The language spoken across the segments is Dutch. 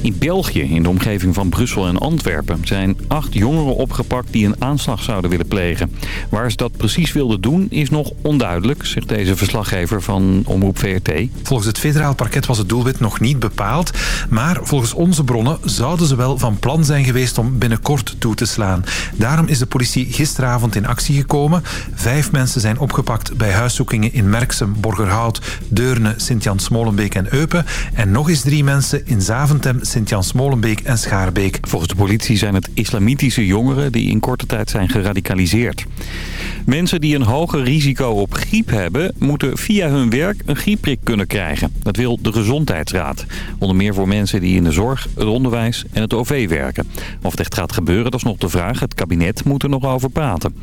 In België, in de omgeving van Brussel en Antwerpen, zijn acht jongeren opgepakt die een aanslag zouden willen plegen. Waar ze dat precies wilden doen is nog onduidelijk, zegt deze verslaggever van Omroep VRT. Volgens het federaal parket was het doelwit nog niet bepaald, maar volgens onze bronnen zouden ze wel van plan zijn geweest om binnenkort toe te slaan. Daarom is de politie gisteravond in actie gekomen. Vijf mensen zijn opgepakt bij huiszoekingen in Merksem, Borgerhout, Deurne, Sint-Jan-Smolenbeek en Eupen. En nog eens drie mensen in Zaventem, Sint-Jan-Smolenbeek en Schaarbeek. Volgens de politie zijn het islamitische jongeren die in korte tijd zijn geradicaliseerd. Mensen die een hoger risico op griep hebben... moeten via hun werk een griepprik kunnen krijgen. Dat wil de Gezondheidsraad. Onder meer voor mensen die in de zorg, het onderwijs en het OV werken. Of het echt gaat gebeuren, dat is nog de vraag. Het kabinet moet er nog over praten.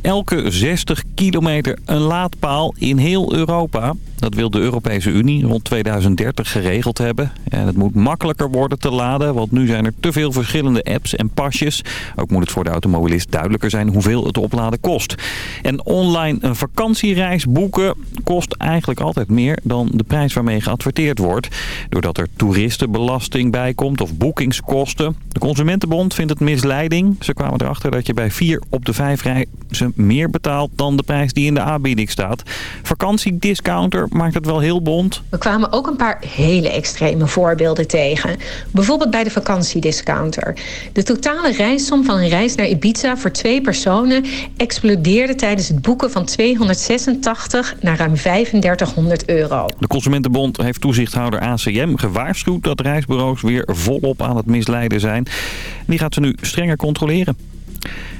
Elke 60 kilometer een laadpaal in heel Europa. Dat wil de Europese Unie rond 2030 geregeld hebben. En het moet makkelijker worden te laden, want nu zijn er te veel verschillende apps en pasjes. Ook moet het voor de automobilist duidelijker zijn hoeveel het opladen kost. En online een vakantiereis boeken kost eigenlijk altijd meer dan de prijs waarmee geadverteerd wordt. Doordat er toeristenbelasting bij komt of boekingskosten. De Consumentenbond vindt het misleiding. Ze kwamen erachter dat je bij vier op de vijf reizen meer betaalt dan de prijs die in de aanbieding staat. Vakantiediscounter maakt het wel heel bond. We kwamen ook een paar hele extreme voorbeelden tegen. Bijvoorbeeld bij de vakantiediscounter. De totale reissom van een reis naar Ibiza voor twee personen explodeerde tijdens het boeken van 286 naar ruim 3500 euro. De Consumentenbond heeft toezichthouder ACM gewaarschuwd dat reisbureaus weer volop aan het misleiden zijn. Die gaat ze nu strenger controleren.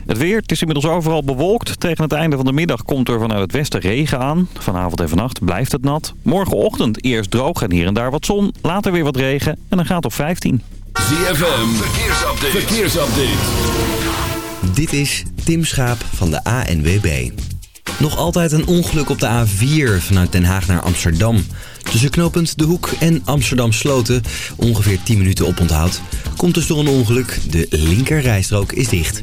Het weer, het is inmiddels overal bewolkt. Tegen het einde van de middag komt er vanuit het westen regen aan. Vanavond en vannacht blijft het nat. Morgenochtend eerst droog en hier en daar wat zon. Later weer wat regen en dan gaat het op 15. ZFM, verkeersupdate. verkeersupdate. Dit is Tim Schaap van de ANWB. Nog altijd een ongeluk op de A4 vanuit Den Haag naar Amsterdam. Tussen knooppunt De Hoek en Amsterdam Sloten, ongeveer 10 minuten oponthoud, komt dus door een ongeluk. De linker rijstrook is dicht.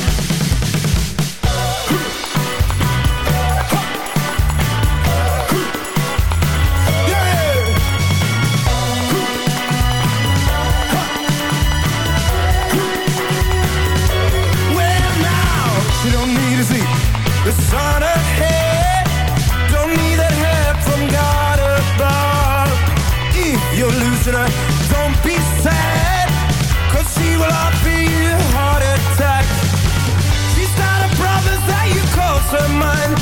of mine.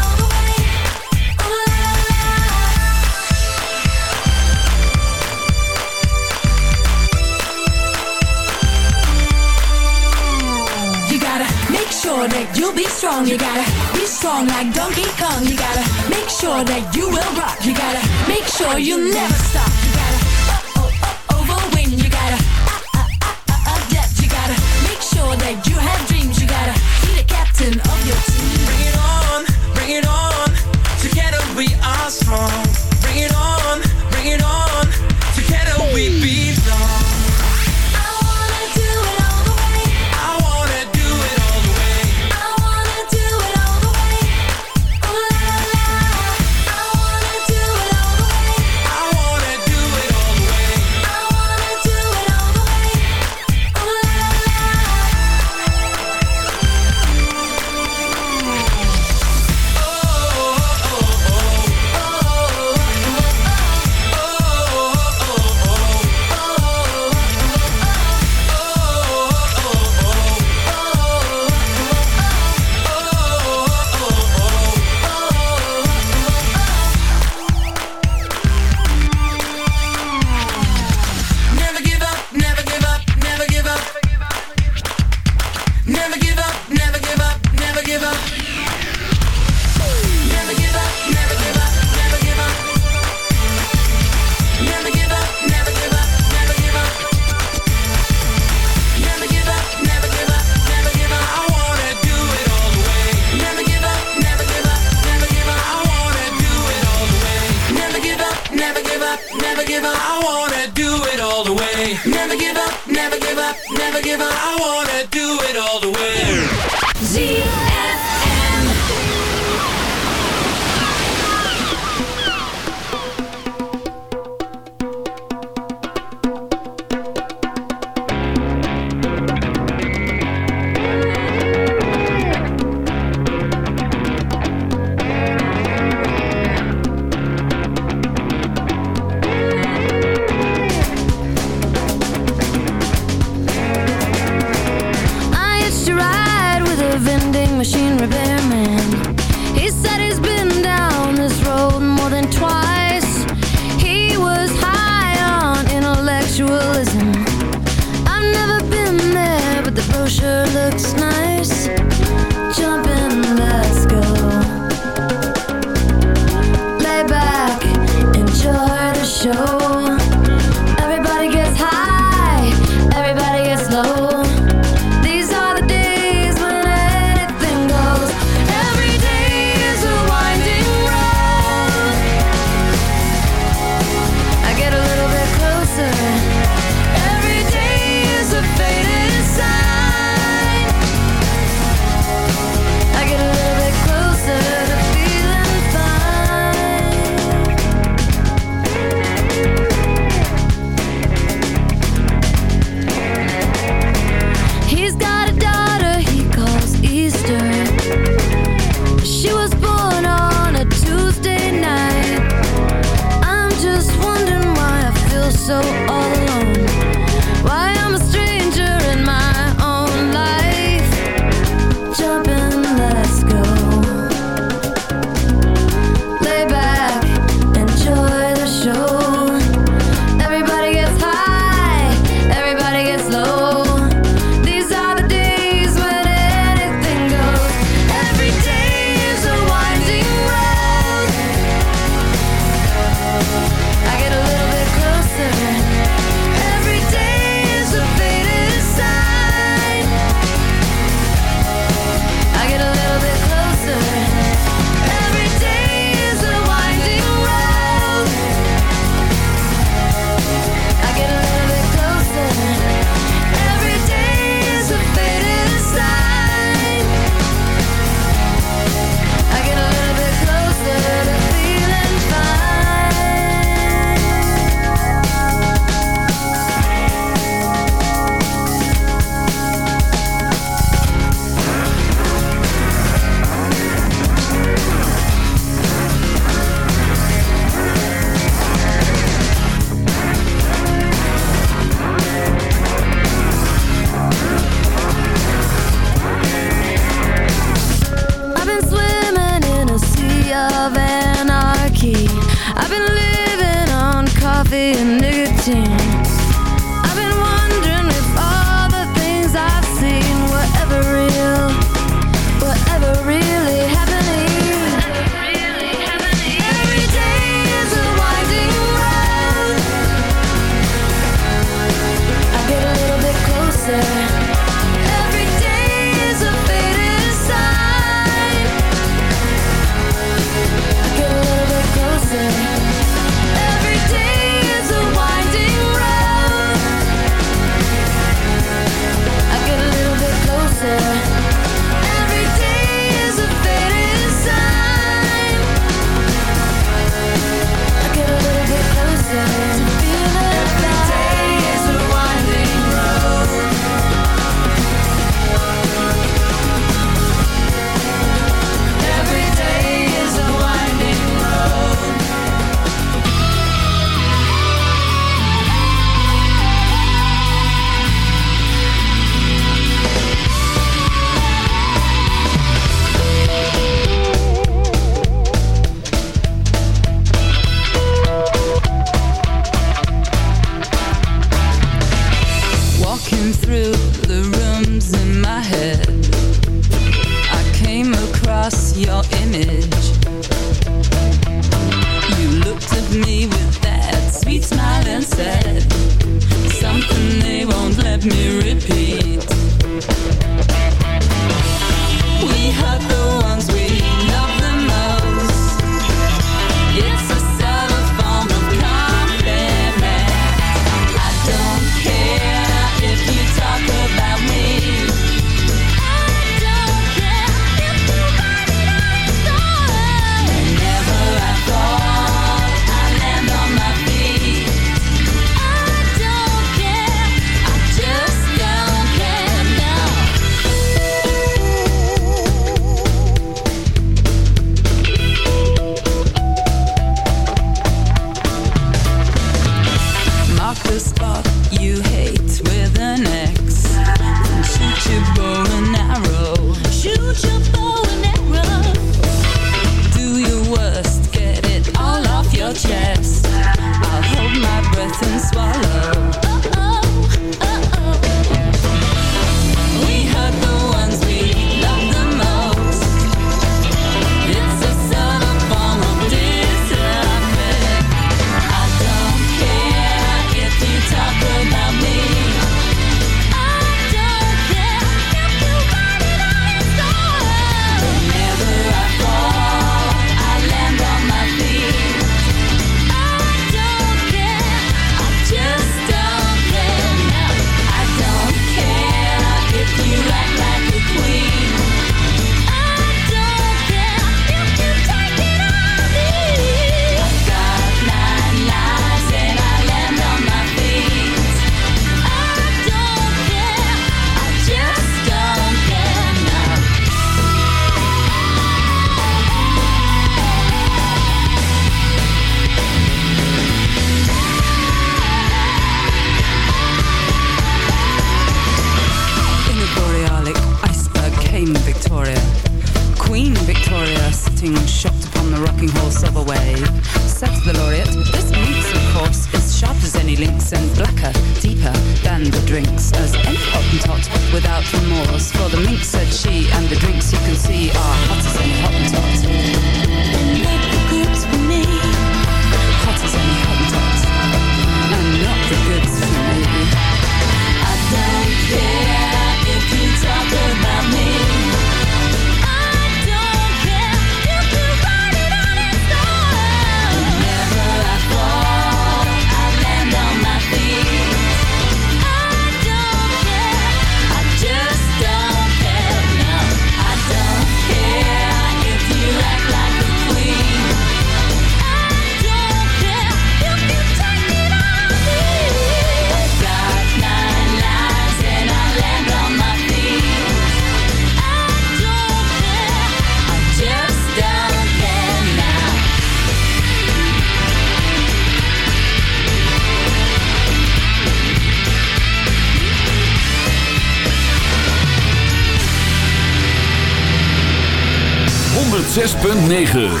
9.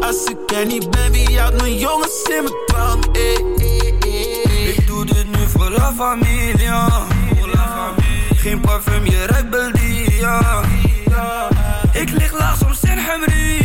Als ik er niet ben, wie houdt mijn jongens in mijn. Eh, eh, eh. Ik doe dit nu voor la familia. Geen parfum, je ruikt Beldia. Ik lig laag soms in Hamri.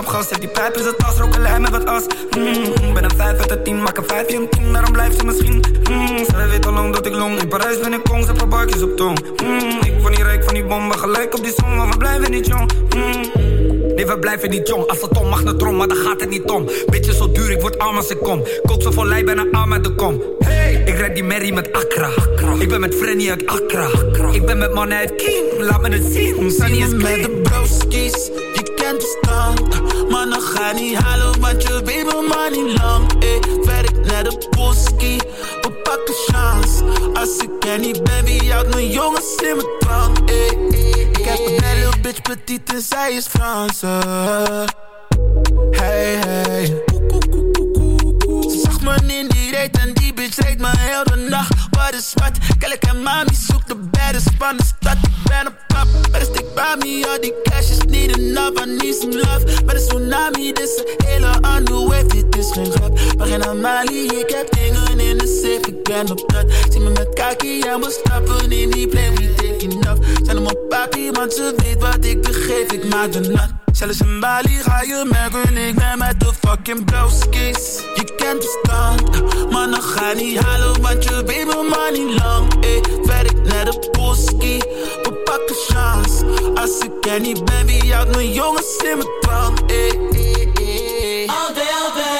Op gas, zet die pijp in zijn tas, roken lijm met wat as. Mm, ben een 5 uit de 10, maak een 5 een 10, daarom blijft ze misschien. Mm, zij weet al lang dat ik long, in Parijs ben ik kong, ze paar barkjes op tong. Mm, ik van die rijk van die bommen, gelijk op die song, maar we blijven niet jong. Mm. Nee, we blijven niet jong. Als het om mag naar trom, maar dan gaat het niet om. Beetje zo duur, ik word arm als ik kom. Kook zo van lijn, bijna arm uit de kom. Hey, ik rijd die Mary met Accra. Ik ben met Frenny uit Accra. Ik ben met mannen uit King, laat me het zien. Sunny is met clean. de broskies, je kent de stand. Ga niet halen, want je weet mijn man niet lang. Eh, werk naar de boski, we pakken chance. Als ik er niet ben, wie houdt mijn jongens in mijn drank? Eh, eh, ik heb een little bitch, petite en zij is Franse. Hey, hey. Ze zag me in die reet en is wat? Kijk en mami zoekt de baddest van de stad. Ik ben een pap, maar stick bij me. Al die cash is niet enough, I need some love. Maar de tsunami, dit is een hele andere wave. Dit is geen grap, maar geen Amali. Ik heb dingen in de safe, ik ben op dat. Zie me met kaki en we stappen in die plane. We taking off. Zijn hem op papi, want ze weet wat ik te geef. Ik maak de nat. Zelfs in Bali ga je merken, ik ben met de fucking blauwskis. Je kent de stand, maar dan ga niet halen, want je weet mijn man niet lang. Eh, werk naar de boski, we pakken chance. Als ik er niet ben, wie houdt mijn jongens in mijn drank? Eh, eh, eh. All day, all day.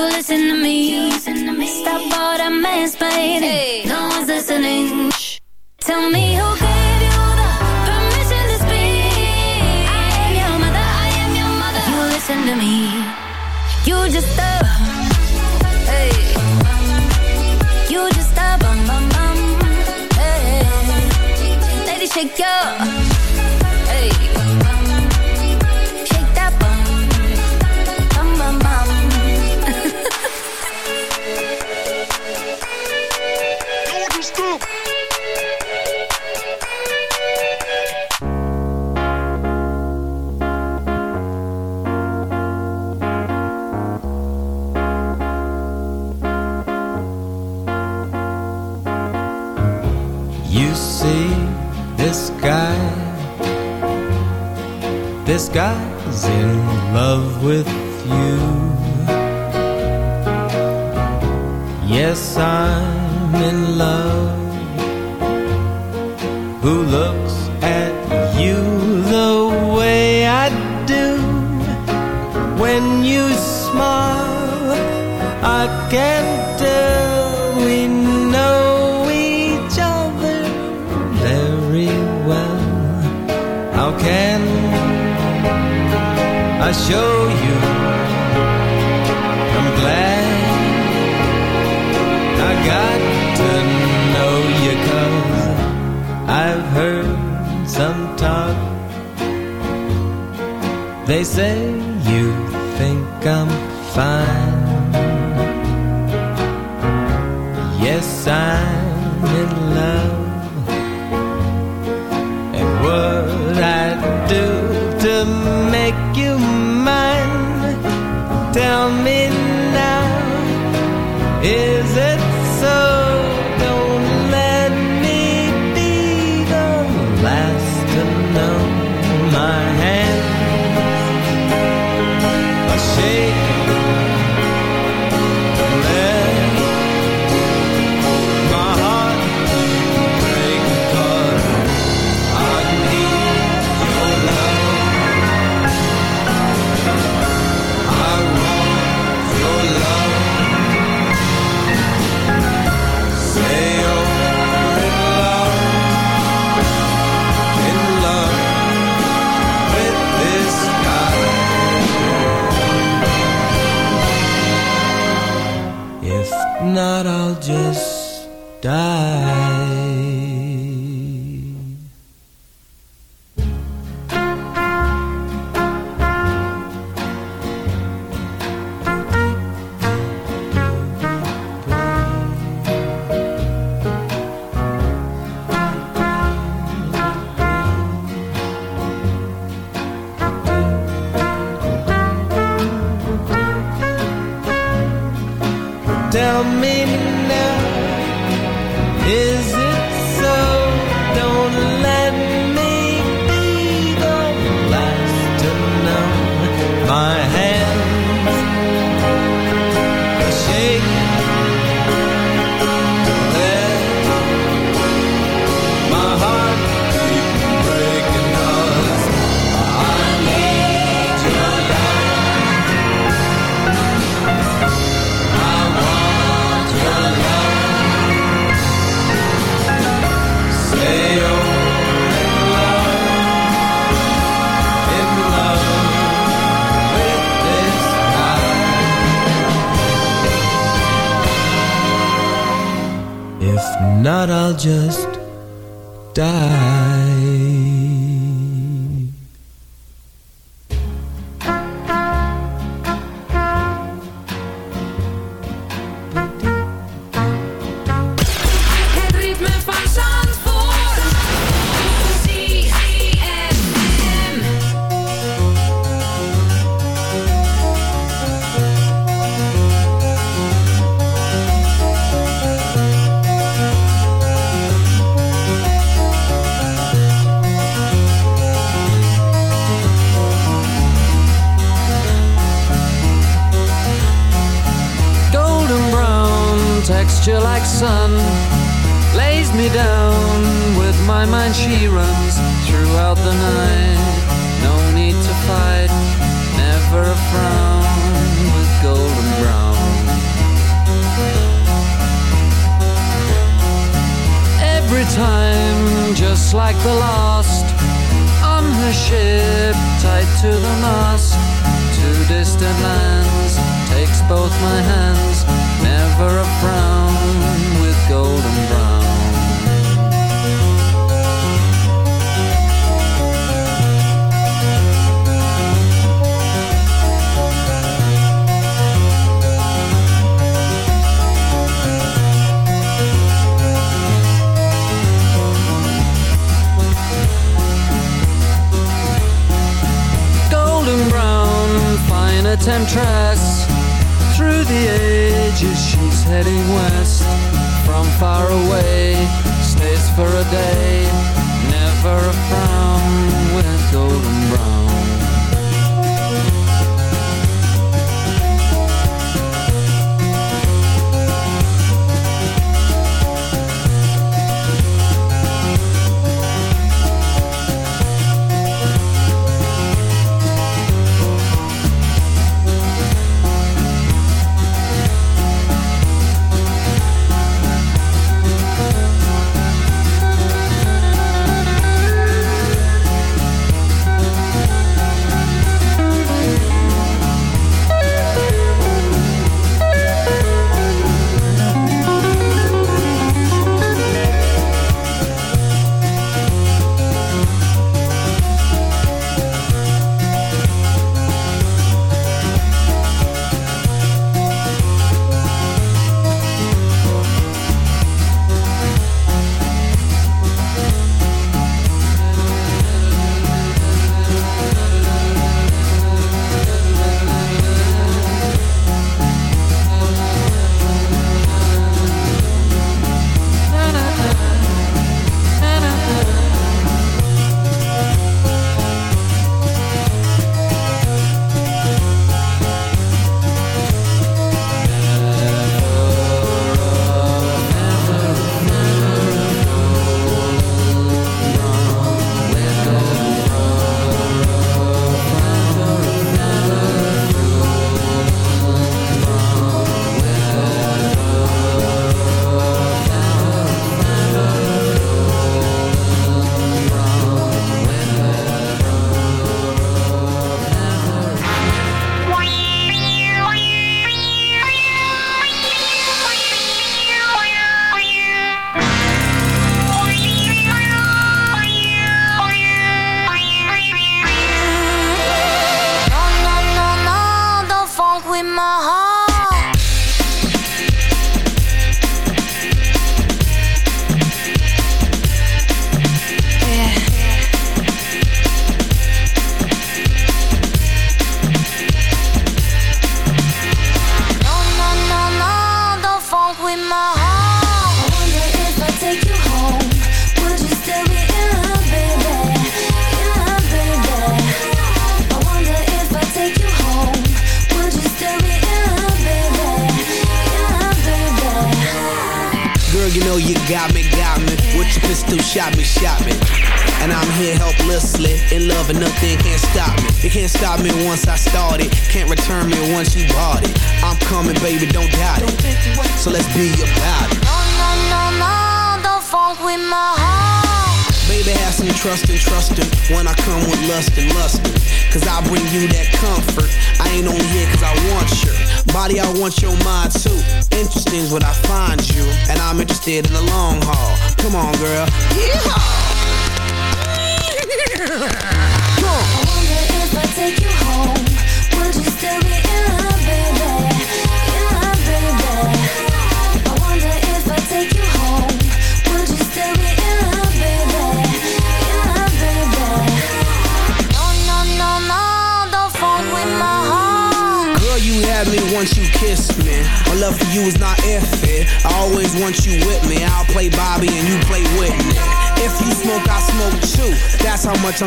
You listen to me. Stop all the mansplaining. No one's listening. Shh. Tell me who gave you the permission to speak. I am your mother. I am your mother. You listen to me. You just not, I'll just die.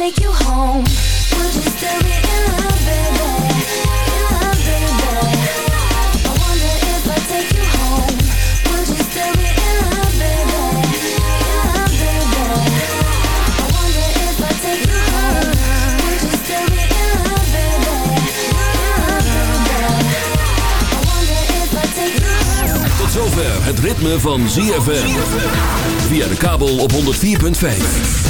Take you home, love, baby? I wonder if I take you home, love, baby? I wonder if I take you home, love, baby. I wonder if I take you home. Tot zover het ritme van ZFM. Via de kabel op 104.5.